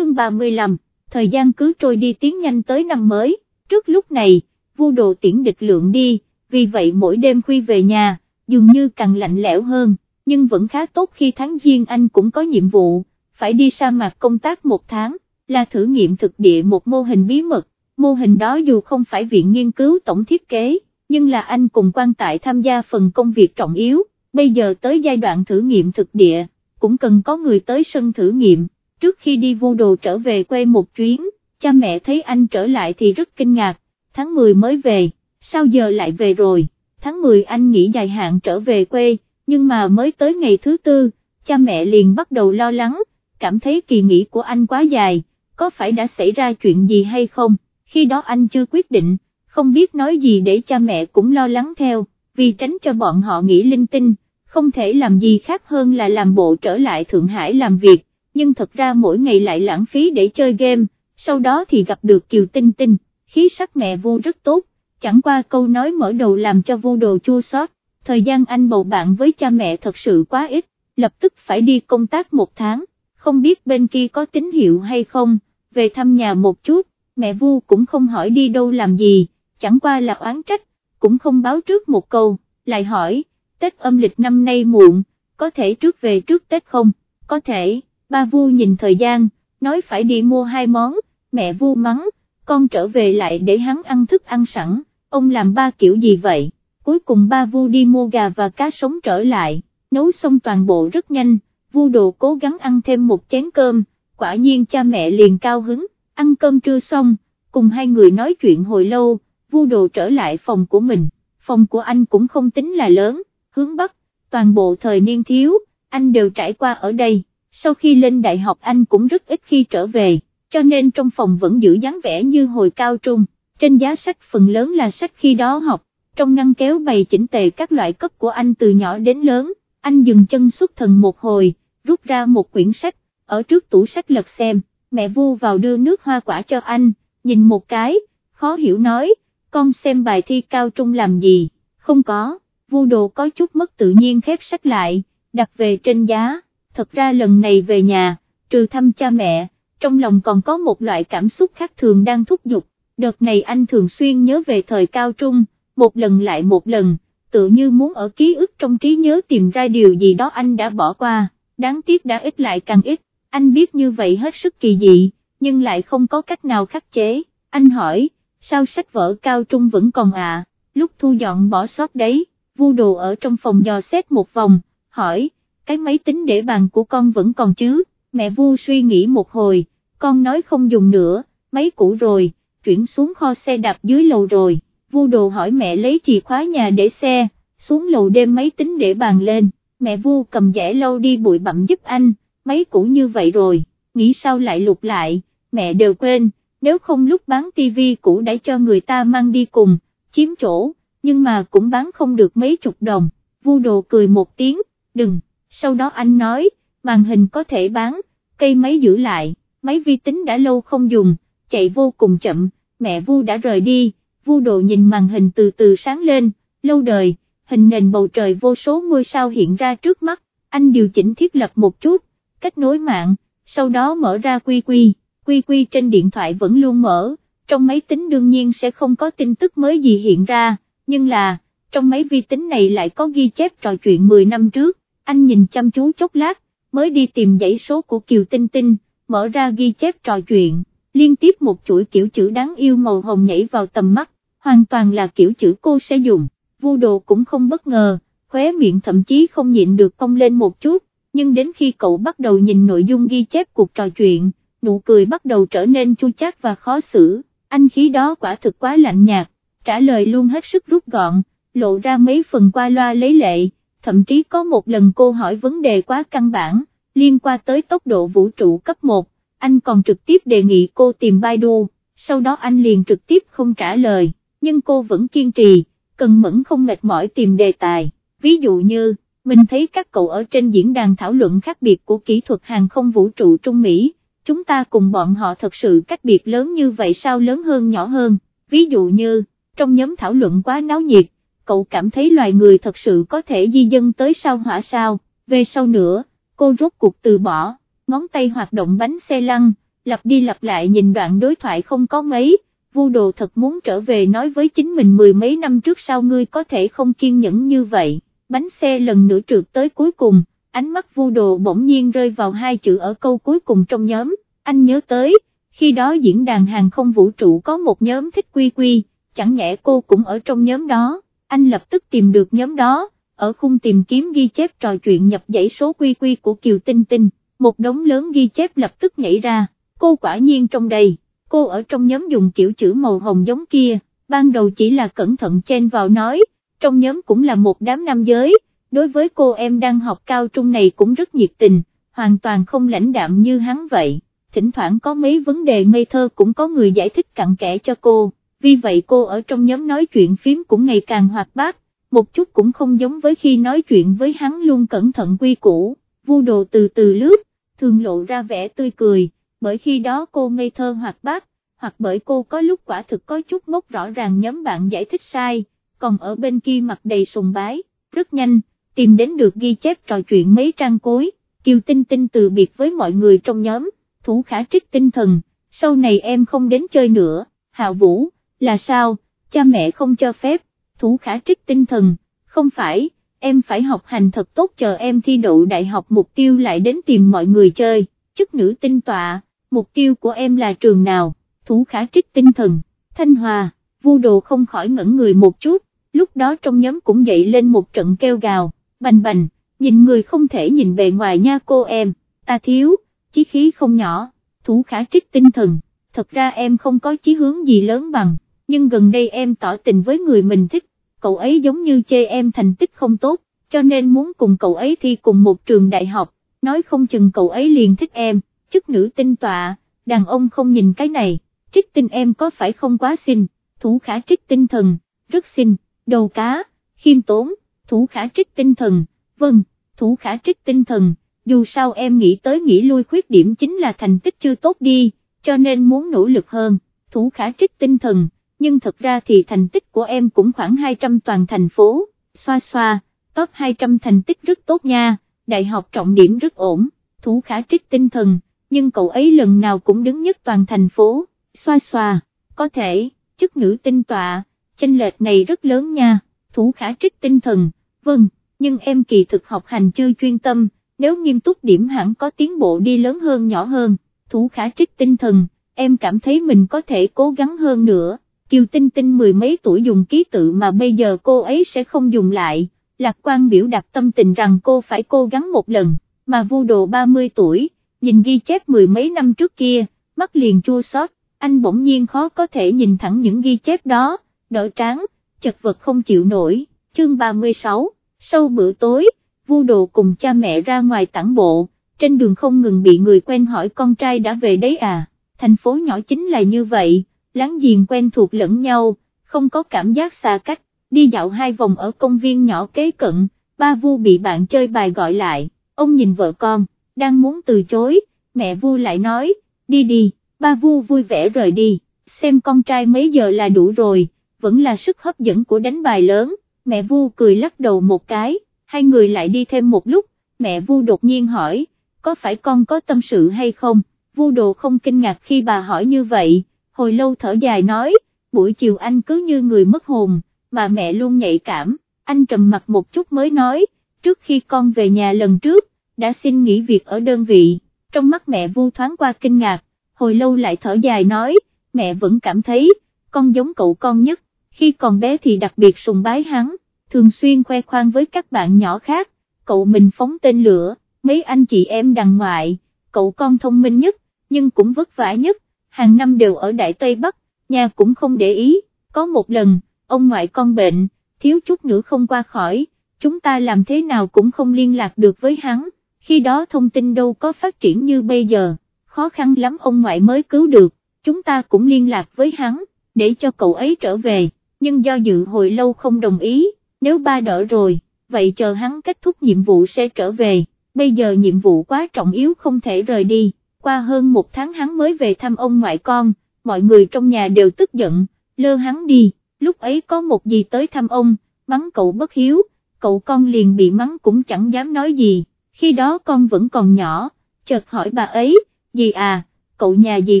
chương 35, thời gian cứ trôi đi tiến nhanh tới năm mới, trước lúc này, vu đồ tiễn địch lượng đi, vì vậy mỗi đêm khuya về nhà, dường như càng lạnh lẽo hơn, nhưng vẫn khá tốt khi tháng Giêng anh cũng có nhiệm vụ, phải đi sa mạc công tác một tháng, là thử nghiệm thực địa một mô hình bí mật, mô hình đó dù không phải viện nghiên cứu tổng thiết kế, nhưng là anh cùng quan tại tham gia phần công việc trọng yếu, bây giờ tới giai đoạn thử nghiệm thực địa, cũng cần có người tới sân thử nghiệm, trước khi đi vô đồ trở về quê một chuyến, cha mẹ thấy anh trở lại thì rất kinh ngạc, tháng 10 mới về, sao giờ lại về rồi, tháng 10 anh nghỉ dài hạn trở về quê, nhưng mà mới tới ngày thứ tư, cha mẹ liền bắt đầu lo lắng, cảm thấy kỳ nghỉ của anh quá dài, có phải đã xảy ra chuyện gì hay không, khi đó anh chưa quyết định, không biết nói gì để cha mẹ cũng lo lắng theo, vì tránh cho bọn họ nghĩ linh tinh, không thể làm gì khác hơn là làm bộ trở lại Thượng Hải làm việc, nhưng thật ra mỗi ngày lại lãng phí để chơi game, sau đó thì gặp được Kiều Tinh Tinh, khí sắc mẹ vô rất tốt, chẳng qua câu nói mở đầu làm cho vô đồ chua xót. thời gian anh bầu bạn với cha mẹ thật sự quá ít, lập tức phải đi công tác một tháng, không biết bên kia có tín hiệu hay không, về thăm nhà một chút, mẹ vu cũng không hỏi đi đâu làm gì, chẳng qua là oán trách, cũng không báo trước một câu, lại hỏi, Tết âm lịch năm nay muộn, có thể trước về trước Tết không, có thể, ba vu nhìn thời gian, nói phải đi mua hai món, mẹ vu mắng, con trở về lại để hắn ăn thức ăn sẵn, ông làm ba kiểu gì vậy, cuối cùng ba vu đi mua gà và cá sống trở lại, nấu xong toàn bộ rất nhanh, vu đồ cố gắng ăn thêm một chén cơm, quả nhiên cha mẹ liền cao hứng, ăn cơm trưa xong, cùng hai người nói chuyện hồi lâu, vu đồ trở lại phòng của mình, phòng của anh cũng không tính là lớn, hướng Bắc, toàn bộ thời niên thiếu, anh đều trải qua ở đây, sau khi lên đại học anh cũng rất ít khi trở về, cho nên trong phòng vẫn giữ dáng vẻ như hồi cao trung, trên giá sách phần lớn là sách khi đó học, trong ngăn kéo bày chỉnh tề các loại cấp của anh từ nhỏ đến lớn, anh dừng chân xuất thần một hồi, rút ra một quyển sách, ở trước tủ sách lật xem, mẹ vu vào đưa nước hoa quả cho anh, nhìn một cái, khó hiểu nói, con xem bài thi cao trung làm gì, không có, vu đồ có chút mất tự nhiên khép sách lại, đặt về trên giá, thật ra lần này về nhà, trừ thăm cha mẹ, trong lòng còn có một loại cảm xúc khác thường đang thúc giục, đợt này anh thường xuyên nhớ về thời cao trung, một lần lại một lần, tự như muốn ở ký ức trong trí nhớ tìm ra điều gì đó anh đã bỏ qua, đáng tiếc đã ít lại càng ít, anh biết như vậy hết sức kỳ dị, nhưng lại không có cách nào khắc chế, anh hỏi, sao sách vở cao trung vẫn còn à, lúc thu dọn bỏ sót đấy, vu đồ ở trong phòng dò xét một vòng, hỏi, cái máy tính để bàn của con vẫn còn chứ, mẹ vu suy nghĩ một hồi, con nói không dùng nữa, máy cũ rồi, chuyển xuống kho xe đạp dưới lầu rồi, vu đồ hỏi mẹ lấy chìa khóa nhà để xe, xuống lầu đêm máy tính để bàn lên, mẹ vu cầm dẻ lâu đi bụi bặm giúp anh, máy cũ như vậy rồi, nghĩ sao lại lục lại, mẹ đều quên, nếu không lúc bán tivi cũ đã cho người ta mang đi cùng, chiếm chỗ, nhưng mà cũng bán không được mấy chục đồng, vu đồ cười một tiếng, đừng, sau đó anh nói, màn hình có thể bán, cây máy giữ lại, máy vi tính đã lâu không dùng, chạy vô cùng chậm, mẹ vu đã rời đi, vu đồ nhìn màn hình từ từ sáng lên, lâu đời, hình nền bầu trời vô số ngôi sao hiện ra trước mắt, anh điều chỉnh thiết lập một chút, kết nối mạng, sau đó mở ra quy quy, quy quy trên điện thoại vẫn luôn mở, trong máy tính đương nhiên sẽ không có tin tức mới gì hiện ra, nhưng là, trong máy vi tính này lại có ghi chép trò chuyện 10 năm trước, anh nhìn chăm chú chốc lát, mới đi tìm dãy số của Kiều Tinh Tinh, mở ra ghi chép trò chuyện, liên tiếp một chuỗi kiểu chữ đáng yêu màu hồng nhảy vào tầm mắt, hoàn toàn là kiểu chữ cô sẽ dùng, vu đồ cũng không bất ngờ, khóe miệng thậm chí không nhịn được cong lên một chút, nhưng đến khi cậu bắt đầu nhìn nội dung ghi chép cuộc trò chuyện, nụ cười bắt đầu trở nên chua chát và khó xử, anh khí đó quả thực quá lạnh nhạt, trả lời luôn hết sức rút gọn, lộ ra mấy phần qua loa lấy lệ, thậm chí có một lần cô hỏi vấn đề quá căn bản, liên quan tới tốc độ vũ trụ cấp 1, anh còn trực tiếp đề nghị cô tìm Baidu, sau đó anh liền trực tiếp không trả lời, nhưng cô vẫn kiên trì, cần mẫn không mệt mỏi tìm đề tài, ví dụ như, mình thấy các cậu ở trên diễn đàn thảo luận khác biệt của kỹ thuật hàng không vũ trụ Trung Mỹ, chúng ta cùng bọn họ thật sự cách biệt lớn như vậy sao lớn hơn nhỏ hơn, ví dụ như, trong nhóm thảo luận quá náo nhiệt, cậu cảm thấy loài người thật sự có thể di dân tới sao hỏa sao, về sau nữa, cô rốt cuộc từ bỏ, ngón tay hoạt động bánh xe lăn, lặp đi lặp lại nhìn đoạn đối thoại không có mấy, vu đồ thật muốn trở về nói với chính mình mười mấy năm trước sao ngươi có thể không kiên nhẫn như vậy, bánh xe lần nữa trượt tới cuối cùng, ánh mắt vu đồ bỗng nhiên rơi vào hai chữ ở câu cuối cùng trong nhóm, anh nhớ tới, khi đó diễn đàn hàng không vũ trụ có một nhóm thích quy quy, chẳng nhẽ cô cũng ở trong nhóm đó, anh lập tức tìm được nhóm đó, ở khung tìm kiếm ghi chép trò chuyện nhập dãy số quy quy của Kiều Tinh Tinh, một đống lớn ghi chép lập tức nhảy ra, cô quả nhiên trong đây, cô ở trong nhóm dùng kiểu chữ màu hồng giống kia, ban đầu chỉ là cẩn thận chen vào nói, trong nhóm cũng là một đám nam giới, đối với cô em đang học cao trung này cũng rất nhiệt tình, hoàn toàn không lãnh đạm như hắn vậy, thỉnh thoảng có mấy vấn đề ngây thơ cũng có người giải thích cặn kẽ cho cô, vì vậy cô ở trong nhóm nói chuyện phím cũng ngày càng hoạt bát, một chút cũng không giống với khi nói chuyện với hắn luôn cẩn thận quy củ, vu đồ từ từ lướt, thường lộ ra vẻ tươi cười, bởi khi đó cô ngây thơ hoạt bát, hoặc bởi cô có lúc quả thực có chút ngốc rõ ràng nhóm bạn giải thích sai, còn ở bên kia mặt đầy sùng bái, rất nhanh, tìm đến được ghi chép trò chuyện mấy trang cuối, Kiều Tinh Tinh từ biệt với mọi người trong nhóm, thủ khả trích tinh thần, sau này em không đến chơi nữa, hào Vũ, là sao, cha mẹ không cho phép, thủ khả trích tinh thần, không phải, em phải học hành thật tốt chờ em thi đậu đại học mục tiêu lại đến tìm mọi người chơi, chức nữ tinh tọa, mục tiêu của em là trường nào, thủ khả trích tinh thần, thanh hòa, vu đồ không khỏi ngẩn người một chút, lúc đó trong nhóm cũng dậy lên một trận kêu gào, bành bành, nhìn người không thể nhìn bề ngoài nha cô em, ta thiếu, chí khí không nhỏ, thủ khả trích tinh thần, thật ra em không có chí hướng gì lớn bằng, nhưng gần đây em tỏ tình với người mình thích, cậu ấy giống như chê em thành tích không tốt, cho nên muốn cùng cậu ấy thi cùng một trường đại học, nói không chừng cậu ấy liền thích em, chức nữ tinh tọa, đàn ông không nhìn cái này, trích tinh em có phải không quá xinh, thủ khả trích tinh thần, rất xinh, đầu cá, khiêm tốn, thủ khả trích tinh thần, vâng, thủ khả trích tinh thần, dù sao em nghĩ tới nghĩ lui khuyết điểm chính là thành tích chưa tốt đi, cho nên muốn nỗ lực hơn, thủ khả trích tinh thần, nhưng thật ra thì thành tích của em cũng khoảng 200 toàn thành phố, xoa xoa, top 200 thành tích rất tốt nha, đại học trọng điểm rất ổn, thủ khả trích tinh thần, nhưng cậu ấy lần nào cũng đứng nhất toàn thành phố, xoa xoa, có thể, chức nữ tinh tọa, chênh lệch này rất lớn nha, thủ khả trích tinh thần, vâng, nhưng em kỳ thực học hành chưa chuyên tâm, nếu nghiêm túc điểm hẳn có tiến bộ đi lớn hơn nhỏ hơn, thủ khả trích tinh thần, em cảm thấy mình có thể cố gắng hơn nữa. Kiều Tinh Tinh mười mấy tuổi dùng ký tự mà bây giờ cô ấy sẽ không dùng lại, lạc quan biểu đạt tâm tình rằng cô phải cố gắng một lần, mà vu đồ 30 tuổi, nhìn ghi chép mười mấy năm trước kia, mắt liền chua xót, anh bỗng nhiên khó có thể nhìn thẳng những ghi chép đó, đỡ tráng, chật vật không chịu nổi, chương 36, sau bữa tối, vu đồ cùng cha mẹ ra ngoài tản bộ, trên đường không ngừng bị người quen hỏi con trai đã về đấy à, thành phố nhỏ chính là như vậy láng giềng quen thuộc lẫn nhau, không có cảm giác xa cách, đi dạo hai vòng ở công viên nhỏ kế cận, ba vu bị bạn chơi bài gọi lại, ông nhìn vợ con, đang muốn từ chối, mẹ vu lại nói, đi đi, ba vu vui vẻ rời đi, xem con trai mấy giờ là đủ rồi, vẫn là sức hấp dẫn của đánh bài lớn, mẹ vu cười lắc đầu một cái, hai người lại đi thêm một lúc, mẹ vu đột nhiên hỏi, có phải con có tâm sự hay không, vu đồ không kinh ngạc khi bà hỏi như vậy, hồi lâu thở dài nói, buổi chiều anh cứ như người mất hồn, mà mẹ luôn nhạy cảm, anh trầm mặt một chút mới nói, trước khi con về nhà lần trước, đã xin nghỉ việc ở đơn vị, trong mắt mẹ vu thoáng qua kinh ngạc, hồi lâu lại thở dài nói, mẹ vẫn cảm thấy, con giống cậu con nhất, khi còn bé thì đặc biệt sùng bái hắn, thường xuyên khoe khoang với các bạn nhỏ khác, cậu mình phóng tên lửa, mấy anh chị em đằng ngoại, cậu con thông minh nhất, nhưng cũng vất vả nhất, hàng năm đều ở Đại Tây Bắc, nhà cũng không để ý, có một lần, ông ngoại con bệnh, thiếu chút nữa không qua khỏi, chúng ta làm thế nào cũng không liên lạc được với hắn, khi đó thông tin đâu có phát triển như bây giờ, khó khăn lắm ông ngoại mới cứu được, chúng ta cũng liên lạc với hắn, để cho cậu ấy trở về, nhưng do dự hồi lâu không đồng ý, nếu ba đỡ rồi, vậy chờ hắn kết thúc nhiệm vụ sẽ trở về, bây giờ nhiệm vụ quá trọng yếu không thể rời đi qua hơn một tháng hắn mới về thăm ông ngoại con, mọi người trong nhà đều tức giận, lơ hắn đi, lúc ấy có một gì tới thăm ông, mắng cậu bất hiếu, cậu con liền bị mắng cũng chẳng dám nói gì, khi đó con vẫn còn nhỏ, chợt hỏi bà ấy, gì à, cậu nhà gì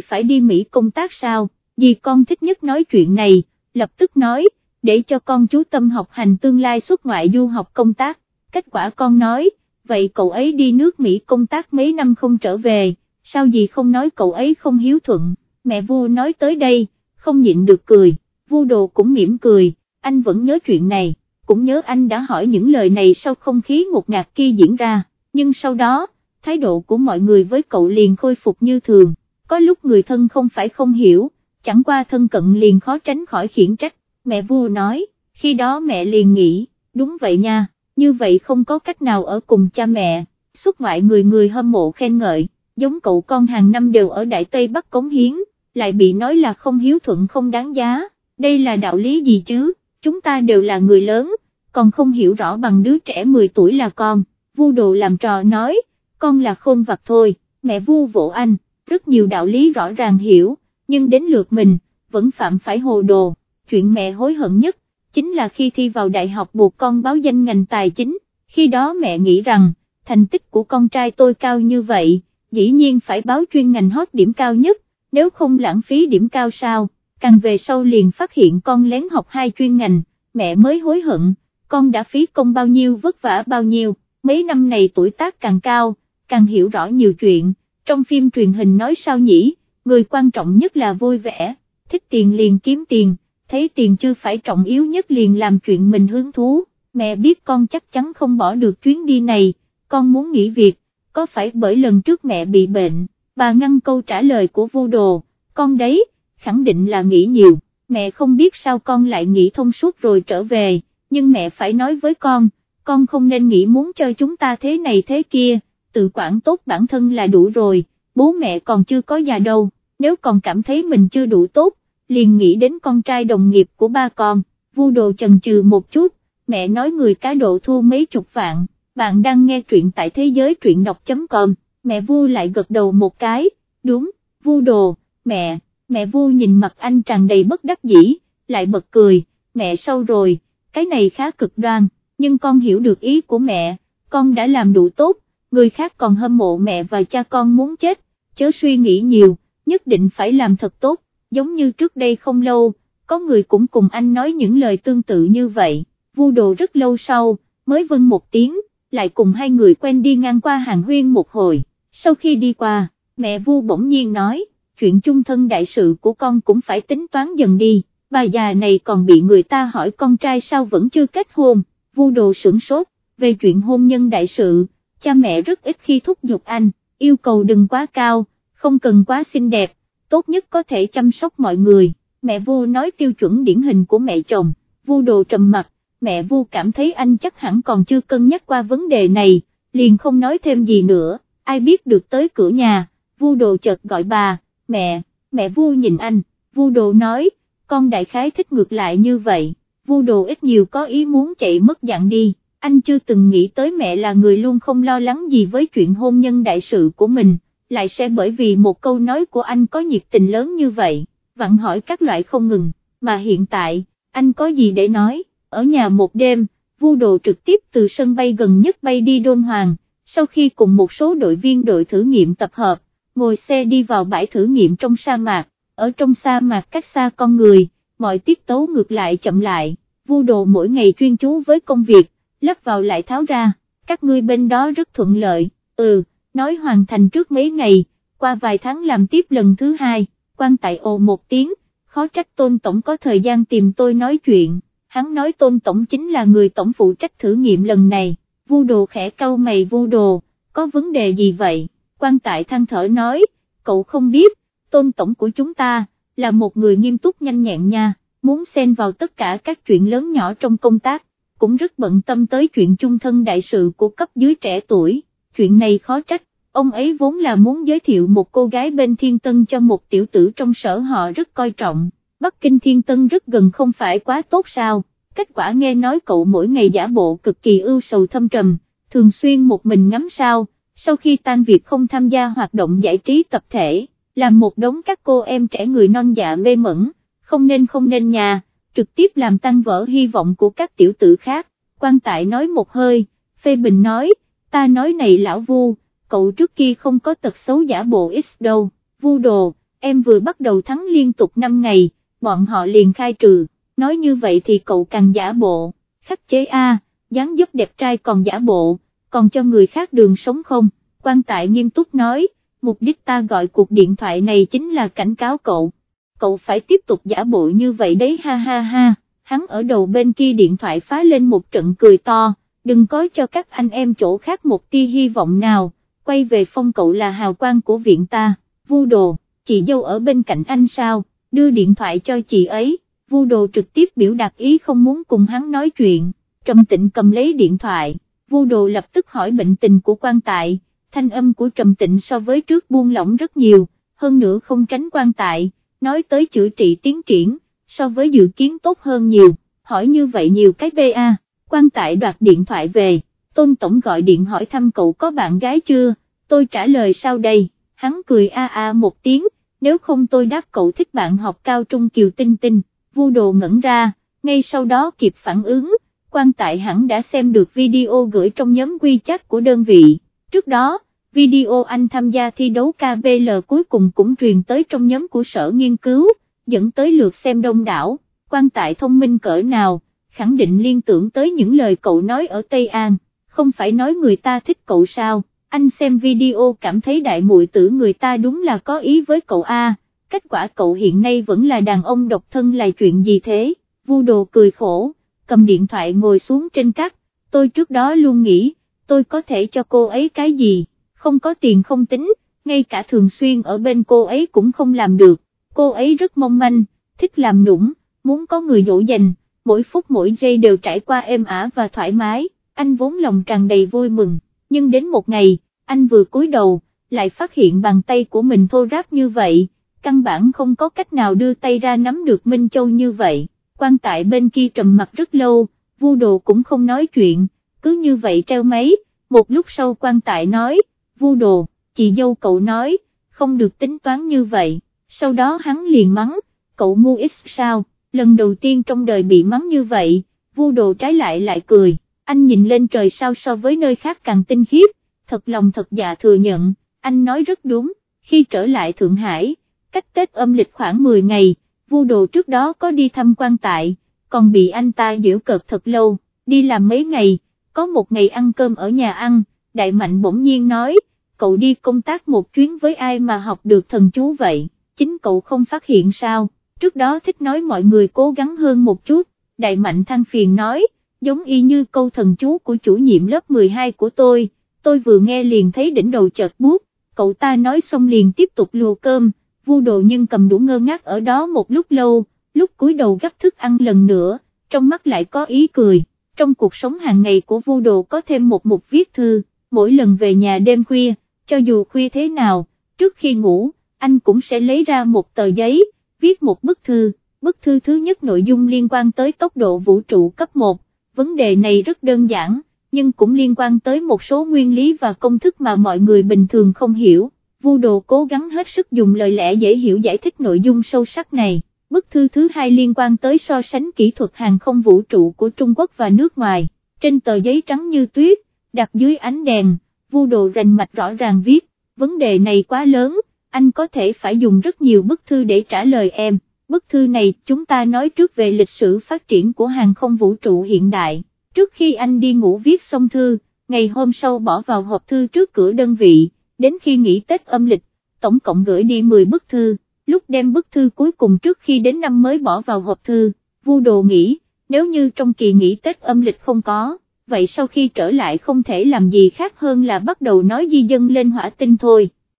phải đi Mỹ công tác sao, dì con thích nhất nói chuyện này, lập tức nói, để cho con chú tâm học hành tương lai xuất ngoại du học công tác, kết quả con nói, vậy cậu ấy đi nước Mỹ công tác mấy năm không trở về, sao gì không nói cậu ấy không hiếu thuận, mẹ vua nói tới đây, không nhịn được cười, vua đồ cũng mỉm cười, anh vẫn nhớ chuyện này, cũng nhớ anh đã hỏi những lời này sau không khí ngột ngạt kia diễn ra, nhưng sau đó, thái độ của mọi người với cậu liền khôi phục như thường, có lúc người thân không phải không hiểu, chẳng qua thân cận liền khó tránh khỏi khiển trách, mẹ vua nói, khi đó mẹ liền nghĩ, đúng vậy nha, như vậy không có cách nào ở cùng cha mẹ, xuất ngoại người người hâm mộ khen ngợi, giống cậu con hàng năm đều ở Đại Tây Bắc cống hiến, lại bị nói là không hiếu thuận không đáng giá, đây là đạo lý gì chứ, chúng ta đều là người lớn, còn không hiểu rõ bằng đứa trẻ 10 tuổi là con, vu đồ làm trò nói, con là khôn vặt thôi, mẹ vu vỗ anh, rất nhiều đạo lý rõ ràng hiểu, nhưng đến lượt mình, vẫn phạm phải hồ đồ, chuyện mẹ hối hận nhất, chính là khi thi vào đại học buộc con báo danh ngành tài chính, khi đó mẹ nghĩ rằng, thành tích của con trai tôi cao như vậy, dĩ nhiên phải báo chuyên ngành hot điểm cao nhất, nếu không lãng phí điểm cao sao, càng về sau liền phát hiện con lén học hai chuyên ngành, mẹ mới hối hận, con đã phí công bao nhiêu vất vả bao nhiêu, mấy năm này tuổi tác càng cao, càng hiểu rõ nhiều chuyện, trong phim truyền hình nói sao nhỉ, người quan trọng nhất là vui vẻ, thích tiền liền kiếm tiền, thấy tiền chưa phải trọng yếu nhất liền làm chuyện mình hứng thú, mẹ biết con chắc chắn không bỏ được chuyến đi này, con muốn nghỉ việc, có phải bởi lần trước mẹ bị bệnh, bà ngăn câu trả lời của vô đồ, con đấy, khẳng định là nghĩ nhiều, mẹ không biết sao con lại nghĩ thông suốt rồi trở về, nhưng mẹ phải nói với con, con không nên nghĩ muốn cho chúng ta thế này thế kia, tự quản tốt bản thân là đủ rồi, bố mẹ còn chưa có già đâu, nếu còn cảm thấy mình chưa đủ tốt, liền nghĩ đến con trai đồng nghiệp của ba con, vu đồ chần chừ một chút, mẹ nói người cá độ thua mấy chục vạn, bạn đang nghe truyện tại thế giới truyện đọc.com, mẹ vu lại gật đầu một cái, đúng, vu đồ, mẹ, mẹ vu nhìn mặt anh tràn đầy bất đắc dĩ, lại bật cười, mẹ sâu rồi, cái này khá cực đoan, nhưng con hiểu được ý của mẹ, con đã làm đủ tốt, người khác còn hâm mộ mẹ và cha con muốn chết, chớ suy nghĩ nhiều, nhất định phải làm thật tốt, giống như trước đây không lâu, có người cũng cùng anh nói những lời tương tự như vậy, vu đồ rất lâu sau, mới vâng một tiếng, lại cùng hai người quen đi ngang qua hàng huyên một hồi, sau khi đi qua, mẹ vu bỗng nhiên nói, chuyện chung thân đại sự của con cũng phải tính toán dần đi, bà già này còn bị người ta hỏi con trai sao vẫn chưa kết hôn, vu đồ sửng sốt, về chuyện hôn nhân đại sự, cha mẹ rất ít khi thúc giục anh, yêu cầu đừng quá cao, không cần quá xinh đẹp, tốt nhất có thể chăm sóc mọi người, mẹ vu nói tiêu chuẩn điển hình của mẹ chồng, vu đồ trầm mặt, mẹ vu cảm thấy anh chắc hẳn còn chưa cân nhắc qua vấn đề này, liền không nói thêm gì nữa, ai biết được tới cửa nhà, vu đồ chợt gọi bà, mẹ, mẹ vu nhìn anh, vu đồ nói, con đại khái thích ngược lại như vậy, vu đồ ít nhiều có ý muốn chạy mất dạng đi, anh chưa từng nghĩ tới mẹ là người luôn không lo lắng gì với chuyện hôn nhân đại sự của mình, lại sẽ bởi vì một câu nói của anh có nhiệt tình lớn như vậy, vặn hỏi các loại không ngừng, mà hiện tại, anh có gì để nói, ở nhà một đêm, vu đồ trực tiếp từ sân bay gần nhất bay đi Đôn Hoàng, sau khi cùng một số đội viên đội thử nghiệm tập hợp, ngồi xe đi vào bãi thử nghiệm trong sa mạc, ở trong sa mạc cách xa con người, mọi tiết tấu ngược lại chậm lại, vu đồ mỗi ngày chuyên chú với công việc, lắp vào lại tháo ra, các ngươi bên đó rất thuận lợi, ừ, nói hoàn thành trước mấy ngày, qua vài tháng làm tiếp lần thứ hai, quan tại ồ một tiếng, khó trách tôn tổng có thời gian tìm tôi nói chuyện, hắn nói tôn tổng chính là người tổng phụ trách thử nghiệm lần này, vu đồ khẽ cau mày vu đồ, có vấn đề gì vậy, quan tại than thở nói, cậu không biết, tôn tổng của chúng ta, là một người nghiêm túc nhanh nhẹn nha, muốn xen vào tất cả các chuyện lớn nhỏ trong công tác, cũng rất bận tâm tới chuyện chung thân đại sự của cấp dưới trẻ tuổi, chuyện này khó trách, ông ấy vốn là muốn giới thiệu một cô gái bên Thiên Tân cho một tiểu tử trong sở họ rất coi trọng, Bắc Kinh Thiên Tân rất gần không phải quá tốt sao, kết quả nghe nói cậu mỗi ngày giả bộ cực kỳ ưu sầu thâm trầm, thường xuyên một mình ngắm sao, sau khi tan việc không tham gia hoạt động giải trí tập thể, làm một đống các cô em trẻ người non dạ mê mẩn, không nên không nên nhà, trực tiếp làm tăng vỡ hy vọng của các tiểu tử khác, quan tại nói một hơi, phê bình nói, ta nói này lão vu, cậu trước kia không có tật xấu giả bộ ít đâu, vu đồ, em vừa bắt đầu thắng liên tục 5 ngày, bọn họ liền khai trừ, nói như vậy thì cậu càng giả bộ, khắc chế A, dáng dấp đẹp trai còn giả bộ, còn cho người khác đường sống không, quan tại nghiêm túc nói, mục đích ta gọi cuộc điện thoại này chính là cảnh cáo cậu, cậu phải tiếp tục giả bộ như vậy đấy ha ha ha, hắn ở đầu bên kia điện thoại phá lên một trận cười to, đừng có cho các anh em chỗ khác một tia hy vọng nào, quay về phong cậu là hào quang của viện ta, vu đồ, chị dâu ở bên cạnh anh sao, đưa điện thoại cho chị ấy, vu đồ trực tiếp biểu đạt ý không muốn cùng hắn nói chuyện, trầm tịnh cầm lấy điện thoại, vu đồ lập tức hỏi bệnh tình của quan tại, thanh âm của trầm tịnh so với trước buông lỏng rất nhiều, hơn nữa không tránh quan tại, nói tới chữa trị tiến triển, so với dự kiến tốt hơn nhiều, hỏi như vậy nhiều cái BA, quan tại đoạt điện thoại về, tôn tổng gọi điện hỏi thăm cậu có bạn gái chưa, tôi trả lời sau đây, hắn cười a a một tiếng, nếu không tôi đáp cậu thích bạn học cao trung Kiều Tinh Tinh, vu đồ ngẩn ra, ngay sau đó kịp phản ứng, quan tại hẳn đã xem được video gửi trong nhóm quy chat của đơn vị, trước đó, video anh tham gia thi đấu KBL cuối cùng cũng truyền tới trong nhóm của sở nghiên cứu, dẫn tới lượt xem đông đảo, quan tại thông minh cỡ nào, khẳng định liên tưởng tới những lời cậu nói ở Tây An, không phải nói người ta thích cậu sao, anh xem video cảm thấy đại muội tử người ta đúng là có ý với cậu A, kết quả cậu hiện nay vẫn là đàn ông độc thân là chuyện gì thế, vu đồ cười khổ, cầm điện thoại ngồi xuống trên cắt, tôi trước đó luôn nghĩ, tôi có thể cho cô ấy cái gì, không có tiền không tính, ngay cả thường xuyên ở bên cô ấy cũng không làm được, cô ấy rất mong manh, thích làm nũng, muốn có người dỗ dành, mỗi phút mỗi giây đều trải qua êm ả và thoải mái, anh vốn lòng tràn đầy vui mừng, nhưng đến một ngày, anh vừa cúi đầu, lại phát hiện bàn tay của mình thô ráp như vậy, căn bản không có cách nào đưa tay ra nắm được Minh Châu như vậy, quan tại bên kia trầm mặt rất lâu, vu đồ cũng không nói chuyện, cứ như vậy treo máy, một lúc sau quan tại nói, vu đồ, chị dâu cậu nói, không được tính toán như vậy, sau đó hắn liền mắng, cậu ngu ít sao, lần đầu tiên trong đời bị mắng như vậy, vu đồ trái lại lại cười, anh nhìn lên trời sao so với nơi khác càng tinh khiết, thật lòng thật dạ thừa nhận, anh nói rất đúng, khi trở lại Thượng Hải, cách Tết âm lịch khoảng 10 ngày, vu đồ trước đó có đi thăm quan tại, còn bị anh ta giễu cợt thật lâu, đi làm mấy ngày, có một ngày ăn cơm ở nhà ăn, đại mạnh bỗng nhiên nói, cậu đi công tác một chuyến với ai mà học được thần chú vậy, chính cậu không phát hiện sao, trước đó thích nói mọi người cố gắng hơn một chút, đại mạnh than phiền nói, giống y như câu thần chú của chủ nhiệm lớp 12 của tôi, tôi vừa nghe liền thấy đỉnh đầu chợt bút, cậu ta nói xong liền tiếp tục lùa cơm, vu đồ nhưng cầm đũa ngơ ngác ở đó một lúc lâu, lúc cúi đầu gấp thức ăn lần nữa, trong mắt lại có ý cười, trong cuộc sống hàng ngày của vu đồ có thêm một mục viết thư, mỗi lần về nhà đêm khuya, cho dù khuya thế nào, trước khi ngủ, anh cũng sẽ lấy ra một tờ giấy, viết một bức thư, bức thư thứ nhất nội dung liên quan tới tốc độ vũ trụ cấp 1, vấn đề này rất đơn giản, nhưng cũng liên quan tới một số nguyên lý và công thức mà mọi người bình thường không hiểu. Vu đồ cố gắng hết sức dùng lời lẽ dễ hiểu giải thích nội dung sâu sắc này. Bức thư thứ hai liên quan tới so sánh kỹ thuật hàng không vũ trụ của Trung Quốc và nước ngoài. Trên tờ giấy trắng như tuyết, đặt dưới ánh đèn, vu đồ rành mạch rõ ràng viết, vấn đề này quá lớn, anh có thể phải dùng rất nhiều bức thư để trả lời em. Bức thư này chúng ta nói trước về lịch sử phát triển của hàng không vũ trụ hiện đại. Trước khi anh đi ngủ viết xong thư, ngày hôm sau bỏ vào hộp thư trước cửa đơn vị, đến khi nghỉ Tết âm lịch, tổng cộng gửi đi 10 bức thư, lúc đem bức thư cuối cùng trước khi đến năm mới bỏ vào hộp thư, vu đồ nghĩ, nếu như trong kỳ nghỉ Tết âm lịch không có, vậy sau khi trở lại không thể làm gì khác hơn là bắt đầu nói di dân lên hỏa tinh thôi.